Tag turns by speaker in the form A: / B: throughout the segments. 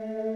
A: you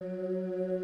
A: Música